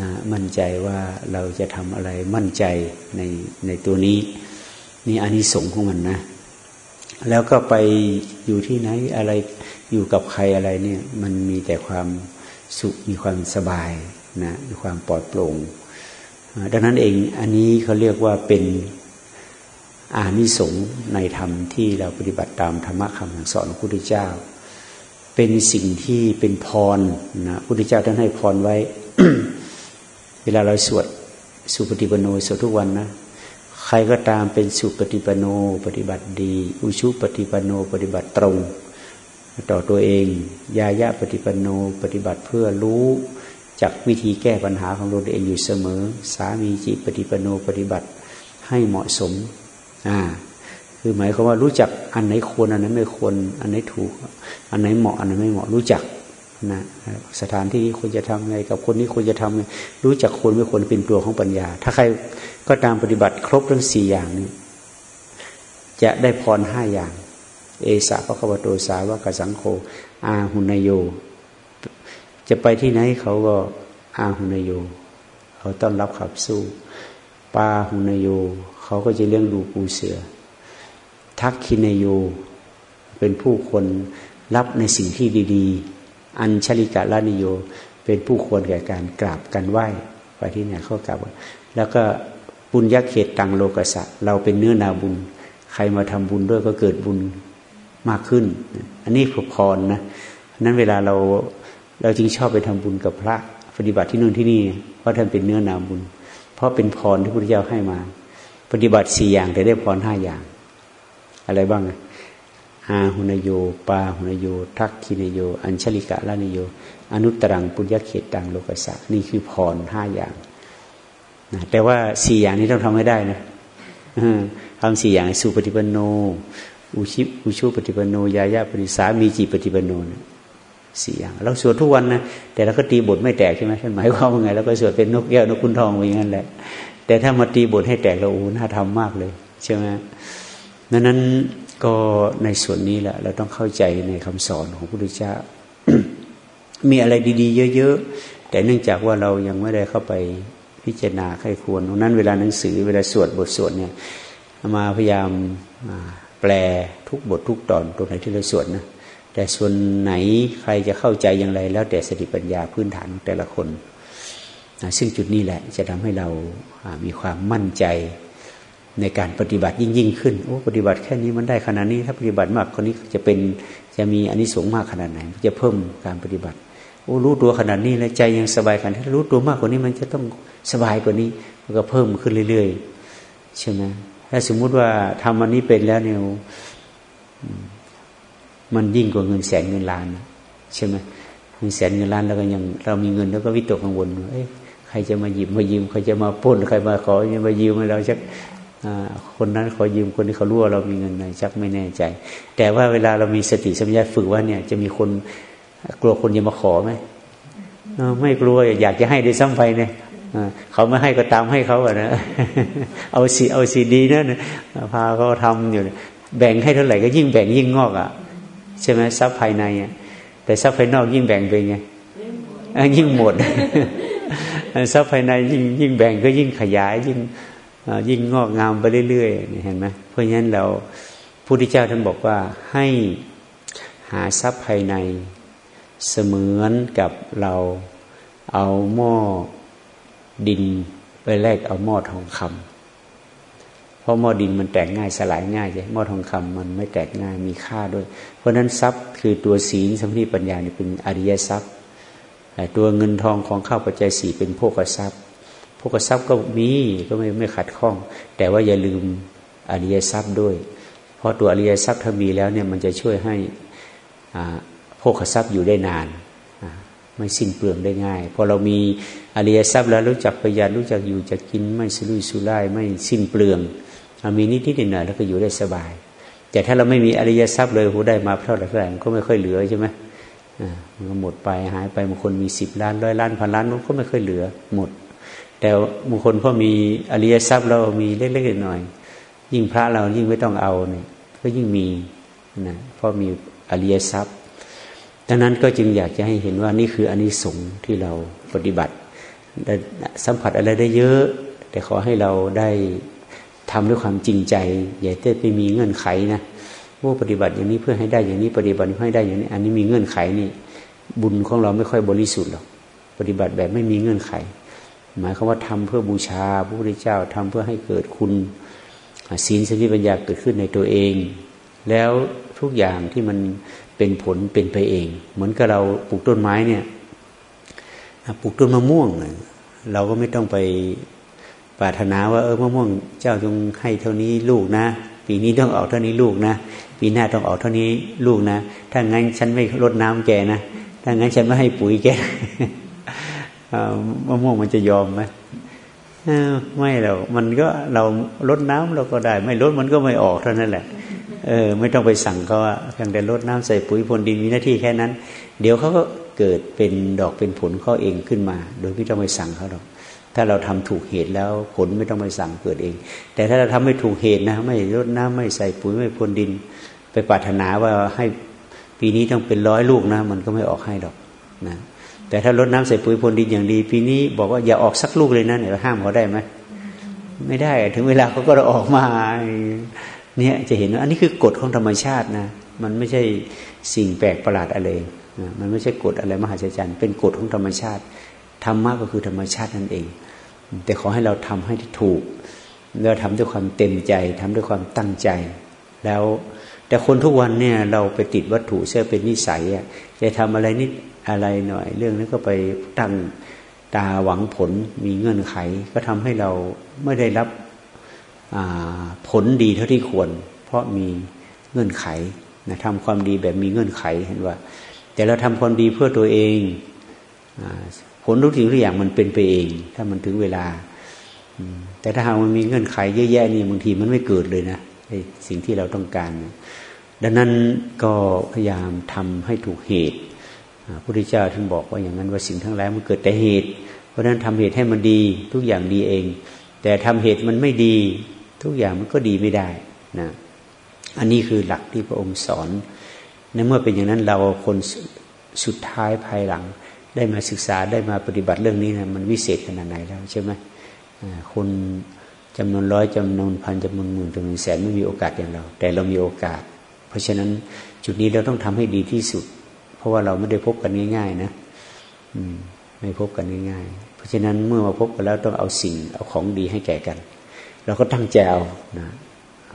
นะมั่นใจว่าเราจะทำอะไรมั่นใจในในตัวนี้ นี่อานิสงส์ของมันนะ แล้วก็ไปอยู่ที่ไหนอะไรอยู่กับใครอะไรเนี่ย มันมีแต่ความสุขมีความสบายนะมีความปลอดโปร่ง ดังนั้นเองอันนี้เขาเรียกว่าเป็นอานิสงส์ในธรรมที่เราปฏิบัติตามธรรมะคำสอนของพระพุทธเจ้า เป็นสิ่งที่เป็นพรนะพระพุทธเจ้าท่านให้พรไว้ เวลาเราสวดสุปฏิปโนสวดทุกวันนะใครก็ตามเป็นสุปฏิปโนปฏิบัติดี อุชุปฏิปโนปฏิบัติตรง ต่อตัวเอง ยายะปฏิปโนปฏิบัติเพื่อรู้ จากวิธีแก้ปัญหาของตัวเองอยู่เสมอ สามีจิปฏิปโนปฏิบัติให้เหมาะสม อ่า คือหมายความว่ารู้จักอันไหนควรอันไหนไม่ควร อันไหนถูก อันไหนเหมาะอันไหนไม่เหมาะรู้จักนะสถานที่ควรจะทำไงกับคนนี้ควรจะทำไงรู้จักควรไม่ควรเป็นตัวของปัญญา ถ้าใครก็ตามปฏิบัติครบทั้งสี่อย่างนี้จะได้พรห้าอย่าง เอสะพระคัมโตสาวกสังโฆอาหุนโย จะไปที่ไหนเขาก็อาหุนโย เขาต้อนรับขับสู้ปาหุนโย เขาก็จะเลี้ยงดูปูเสือ ทักคินโย เป็นผู้คนรับในสิ่งที่ดีๆ อัญชลิกาลานิโย เป็นผู้ควรแก่การกราบกันไหว้ไปที่ไหนเขากราบแล้วก็บุญยักเขตตังโลกสะเราเป็นเนื้อนาบุญ ใครมาทำบุญด้วยก็เกิดบุญมากขึ้น อันนี้ผูกพรนะนั้นเวลาเรา เราจึงชอบไปทำบุญกับพระปฏิบัติที่นู่นที่นี่เพราะท่านเป็นเนื้อนาบุญ เพราะเป็นพรที่พระพุทธเจ้าให้มา ปฏิบัติสี่อย่างแต่ได้พรห้าอย่าง อะไรบ้างอาหุนโย ปาหุนโย ทักคินโย อัญชลิกะลานโย อนุตตรังปุญญเขตตังโลกสะนี่คือพรห้าอย่างนะแต่ว่าสี่อย่างนี้ต้องทำให้ได้นะคำสี่อย่างสุปฏิปันโน อุชิอุชุปฏิปันโน ยายาปฏิสามีจีปฏิปันโน สี่อย่างเราสวดทุกวันนะแต่เราก็ตีบทไม่แตกใช่ไหมท่านหมายความว่าไงเราก็สวดเป็นนกแก้วนกคุณทองอย่างนั้นแหละ แต่ถ้ามาตีบทให้แตกเราโอ้น่าทำมากเลยใช่ไหมดังนั้นก็ในส่วนนี้แหละ เราต้องเข้าใจในคำสอนของพระพุทธเจ้า มีอะไรดี ๆ เยอะๆแต่เนื่องจากว่าเรายังไม่ได้เข้าไปพิจารณาใครควรตรงนั้นเวลาหนังสือเวลาสวดบทสวดเนี่ยมาพยายามแปลทุกบททุกตอนตรงไหนที่เราสวดนะ แต่ส่วนไหนใครจะเข้าใจอย่างไร แล้วแต่สติปัญญาพื้นฐานแต่ละคนซึ่งจุดนี้แหละจะทำให้เรามีความมั่นใจในการปฏิบัติยิ่งยิ่งขึ้นโอ้ปฏิบัติแค่นี้มันได้ขนาดนี้ ถ้าปฏิบัติมากคนนี้จะเป็นจะมีอันนี้สงมากขนาดไหน จะเพิ่มการปฏิบัติโอ้รู้ตัวขนาดนี้แล้วใจยังสบายกันถ้ารู้ตัวมากกว่านี้มันจะต้องสบายกว่านี้ มันก็เพิ่มขึ้นเรื่อยๆใช่ไหมถ้าสมมุติว่าทำอันนี้เป็นแล้วเนี่ย มันยิ่งกว่าเงินแสนเงินล้านใช่ไหมเงินแสนเงินล้านแล้วก็ยัง เรามีเงินแล้วก็วิตกกังวลว่าใครจะมาหยิบมายืมใครจะมาป้นใครมาขอจะมายืมให้เราชักคนนั้นขอยืมคนนี้เขารู้ว่าเรามีเงินไหนชักไม่แน่ใจ แต่ว่าเวลาเรามีสติสัมญญะฝึกว่าเนี่ย จะมีคนกลัวคนจะมาขอไหมไม่กลัวอยากจะให้ด้วยซ้ำไปเนี่ยเขาไม่ให้ก็ตามให้เขาอะนะเอาสีเอาสีดีนั่นพาเขาทำอยู่แบ่งให้เท่าไหร่ก็ยิ่งแบ่งยิ่งงอกอะ ใช่ไหมทรัพย์ภายในอะแต่ทรัพย์ภายนอกยิ่งแบ่งไปไงยิ่งหมดทรัพย์ภายในยิ่งยิ่งแบ่งก็ยิ่งขยาย ยิ่งยิ่งงอกงามไปเรื่อยๆเห็นไหมเพราะฉะนั้นเราพุทธเจ้าท่านบอกว่าให้หาทรัพย์ภายในเสมือนกับเราเอาหม้อดินไปแลกเอาหม้อทองคำ ราะหม้อดินมันแตกง่ายสลายง่ายใช่หม้อทองคำมันไม่แตกง่ายมีค่าด้วย เพราะนั้นทรัพย์คือตัวศีลสมาธิปัญญาเนี่ยเป็นอริยทรัพย์ ตัวเงินทองของข้าวปัจจัยสี่เป็นโภคทรัพย์โภคทรัพย์ก็มีก็ไม่ไม่ขัดข้อง แต่ว่าอย่าลืมอริยทรัพย์ด้วย เพราะตัวอริยทรัพย์ถ้ามีแล้วเนี่ยมันจะช่วยให้โภคทรัพย์อยู่ได้นานไม่สิ้นเปลืองได้ง่าย พอเรามีอริยทรัพย์แล้วรู้จักประหยัดรู้จักอยู่จักกินไม่สุรุ่ยสุร่ายไม่สิ้นเปลือง มีนิดนิดหน่อยแล้วก็อยู่ได้สบาย แต่ถ้าเราไม่มีอริยทรัพย์เลยหูได้มาเท่าไหร่เท่าไหร่ก็ไม่ค่อยเหลือใช่ไหมมันก็หมดไปหายไปบางคนมีสิบล้านร้อยล้านพันล้านมันก็ไม่ค่อยเหลือหมด แต่บางคนพอมีอริยทรัพย์เรามีเล็กๆหน่อยยิ่งพระเรายิ่งไม่ต้องเอาเนี่ยก็ยิ่งมีนะเพราะมีอริยทรัพย์ดังนั้นก็จึงอยากจะให้เห็นว่านี่คืออันนี้สงที่เราปฏิบัติสัมผัสอะไรได้เยอะ แต่ขอให้เราได้ ทำด้วยความจริงใจ อย่าเต้ไปมีเงื่อนไขนะว่าปฏิบัติอย่างนี้เพื่อให้ได้อย่างนี้ปฏิบัติให้ได้อย่างนี้ อันนี้มีเงื่อนไขนี่ บุญของเราไม่ค่อยบริสุทธิ์หรอกปฏิบัติแบบไม่มีเงื่อนไข หมายความว่าทำเพื่อบูชาพระพุทธเจ้าทำเพื่อให้เกิดคุณศีลสติปัญญาเกิดขึ้นในตัวเอง แล้วทุกอย่างที่มันเป็นผลเป็นไปเอง เหมือนกับเราปลูกต้นไม้เนี่ยปลูกต้นมะม่วงเราก็ไม่ต้องไป ปรารถนาว่าเออมะม่วงเจ้าจงให้เท่านี้ลูกนะปีนี้ต้องออกเท่านี้ลูกนะปีหน้าต้องออกเท่านี้ลูกนะถ้างั้นฉันไม่รดน้ำแกนะถ้างั้นฉันไม่ให้ปุ๋ยแกมะม่วงมันจะยอมไหมไม่หรอกมันก็เราลดน้ำเราก็ได้ ไม่ลดมันก็ไม่ออกเท่านั้นแหละเออไม่ต้องไปสั่งเขาว่าเพียงแต่ลดน้ำใส่ปุ๋ยพรวนดินมีหน้าที่แค่นั้น เดี๋ยวเขาก็เกิดเป็นดอกเป็นผลเขาเองขึ้นมา โดยไม่ต้องไปสั่งเขาหรอก ถ้าเราทำถูกเหตุแล้วผลไม่ต้องไปสั่งเกิดเอง แต่ถ้าเราทำไม่ถูกเหตุนะ ไม่ลดน้ำไม่ใส่ปุ๋ยไม่พรวนดิน ไปปรารถนาว่าให้ปีนี้ต้องเป็นร้อยลูกนะ มันก็ไม่ออกให้ดอกนะแต่ถ้าลดน้ำใส่ปุ๋ยพรวนดินอย่างดี ปีนี้บอกว่าอย่าออกสักลูกเลยนะเนี่ยห้ามเขาได้ไหมไม่ได้ ถึงเวลาเขาก็ออกมา เนี่ยจะเห็นว่าอันนี้คือกฎของธรรมชาตินะ มันไม่ใช่สิ่งแปลกประหลาดอะไรนะมันไม่ใช่กฎอะไรมหาศาลเป็นกฎของธรรมชาติธรรมะก็คือธรรมชาตินั่นเอง แต่ขอให้เราทำให้ถูกเราทำด้วยความเต็มใจทำด้วยความตั้งใจ แล้ว แต่คนทุกวันเนี่ย เราไปติดวัตถุเชื่อเป็นนิสัยอะจะทำอะไรนิดอะไรหน่อย เรื่องนั้นก็ไปตั้งตาหวังผลมีเงื่อนไข ก็ทำให้เราไม่ได้รับผลดีเท่าที่ควร เพราะมีเงื่อนไขนะทำความดีแบบมีเงื่อนไขเห็นว่า แต่เราทำความดีเพื่อตัวเอง ผลทุกสิ่งทุกอย่างมันเป็นไปเอง ถ้ามันถึงเวลาแต่ถ้าหากมันมีเงื่อนไขเยอะแยะนี่บางทีมันไม่เกิดเลยนะสิ่งที่เราต้องการ ดังนั้นก็พยายามทำให้ถูกเหตุพระพุทธเจ้าท่านบอกว่าอย่างนั้นว่าสิ่งทั้งหลายมันเกิดแต่เหตุ เพราะฉะนั้นทำเหตุให้มันดีทุกอย่างดีเอง แต่ทำเหตุมันไม่ดี ทุกอย่างมันก็ดีไม่ได้นะอันนี้คือหลักที่พระองค์สอนในเมื่อเป็นอย่างนั้นเราคนสุดท้ายภายหลัง ได้มาศึกษาได้มาปฏิบัติเรื่องนี้นะมันวิเศษขนาดไหนแล้วใช่ไหมคนจำนวนร้อยจำนวนพันจำนวนหมื่นจำนวนแสนไม่มีโอกาสอย่างเรา แต่เรามีโอกาส เพราะฉะนั้นจุดนี้เราต้องทำให้ดีที่สุด เพราะว่าเราไม่ได้พบกันง่าย ๆ นะอืมไม่พบกันง่ายๆ เพราะฉะนั้นเมื่อมาพบกันแล้วต้องเอาสิ่งเอาของดีให้แก่กัน เราก็ตั้งใจเอานะ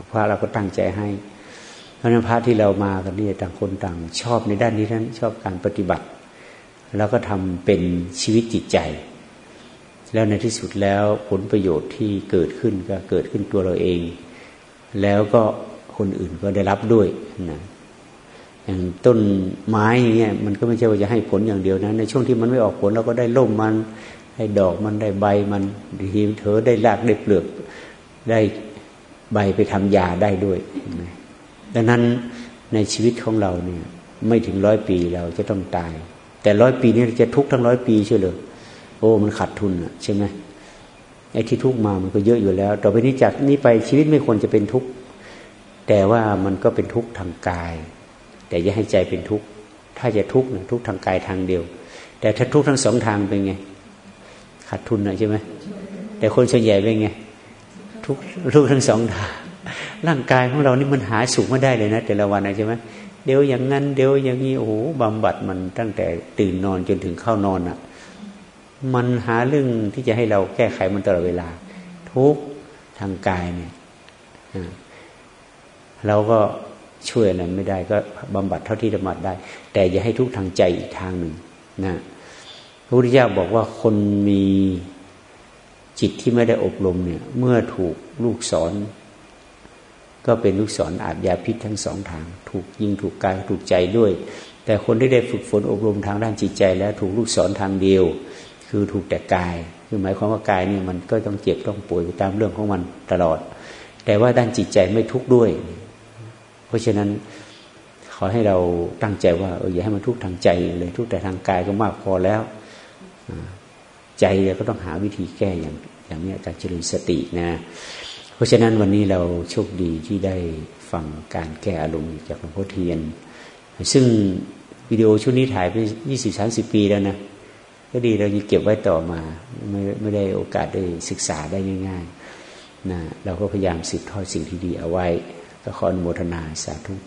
พระเราก็ตั้งใจให้เพราะนั้นพระที่เรามากันนี่ต่างคนต่าง ชอบในด้านนี้ท่านชอบการปฏิบัติ แล้วก็ทำเป็นชีวิตจิตใจ แล้วในที่สุดแล้วผลประโยชน์ที่เกิดขึ้นก็เกิดขึ้นตัวเราเอง แล้วก็คนอื่นก็ได้รับด้วยนะอย่างต้นไม้อย่างเงี้ยมันก็ไม่ใช่ว่าจะให้ผลอย่างเดียวนะ ในช่วงที่มันไม่ออกผลเราก็ได้ล่มมัน ได้ดอกมันได้ใบมันทีเธอได้รากได้เปลือกได้ใบไปทำยาได้ด้วย ดังนั้นในชีวิตของเราเนี่ย ไม่ถึงร้อยปีเราจะต้องตาย แต่ร้อยปีนี้จะทุกทั้งร้อยปีใช่เลยโอ้มันขาดทุนอะใช่ไหมไอ้ที่ทุกมามันก็เยอะอยู่แล้ว ต่อไปนี้จากนี้ไปชีวิตไม่ควรจะเป็นทุกข์แต่ว่ามันก็เป็นทุกข์ทางกาย แต่อย่าให้ใจเป็นทุกข์ถ้าจะทุกข์นะทุกข์ทางกายทางเดียว แต่ถ้าทุกข์ทั้งสองทางเป็นไงขาดทุนนะใช่ไหมแต่คนส่วนใหญ่เป็นไงทุกทุกทั้งสองทางร่างกายของเรานี่มันหาสุขไม่ได้เลยนะแต่ละวันนะใช่ไหม เดี๋ยวอย่างนั้นเดี๋ยวอย่างนี้โอ้โหบำบัดมันตั้งแต่ตื่นนอนจนถึงเข้านอนอะ่ะ มันหาเรื่องที่จะให้เราแก้ไขมันตลอดเวลา ทุกทางกายเนี่ยเราก็ช่วยอะไรไม่ได้ก็บำบัดเท่าที่จะบัดได้ แต่อย่าให้ทุกทางใจอีกทางหนึ่งนะพระพุทธเจ้าบอกว่าคนมีจิตที่ไม่ได้อบรมเนี่ย เมื่อถูกลูกสอน ก็เป็นลูกสออาบยาพิษทั้งสองทาง ถูกยิงถูกกายถูกใจด้วย แต่คนที่ได้ฝึกฝนอบรมทางด้านจิตใจ แล้วถูกลูกสอนทางเดียว คือถูกแต่กาย คือหมายความว่ากายนี่มันก็ต้องเจ็บต้องป่วยตามเรื่องของมันตลอด แต่ว่าด้านจิตใจไม่ทุกข์ด้วย เพราะฉะนั้นขอให้เราตั้งใจว่าเอออย่าให้มันทุกข์ทางใจเลย ทุกข์แต่ทางกายก็มากพอแล้วใจเราก็ต้องหาวิธีแก้อย่างอย่างนี้การเจริญสตินะ เพราะฉะนั้นวันนี้เราโชคดีที่ได้ฟังการแก้อารมณ์จากหลวงพ่อเทียน ซึ่งวิดีโอชุดนี้ถ่ายไปยี่สิบสามสิบปีแล้วนะ ก็ดีเราจะเก็บไว้ต่อมาไม่ไม่ได้โอกาสได้ศึกษาได้ง่าย ๆนะเราก็พยายามสืบทอดสิ่งที่ดีเอาไว้ก็ขออนุโมทนาสาธุ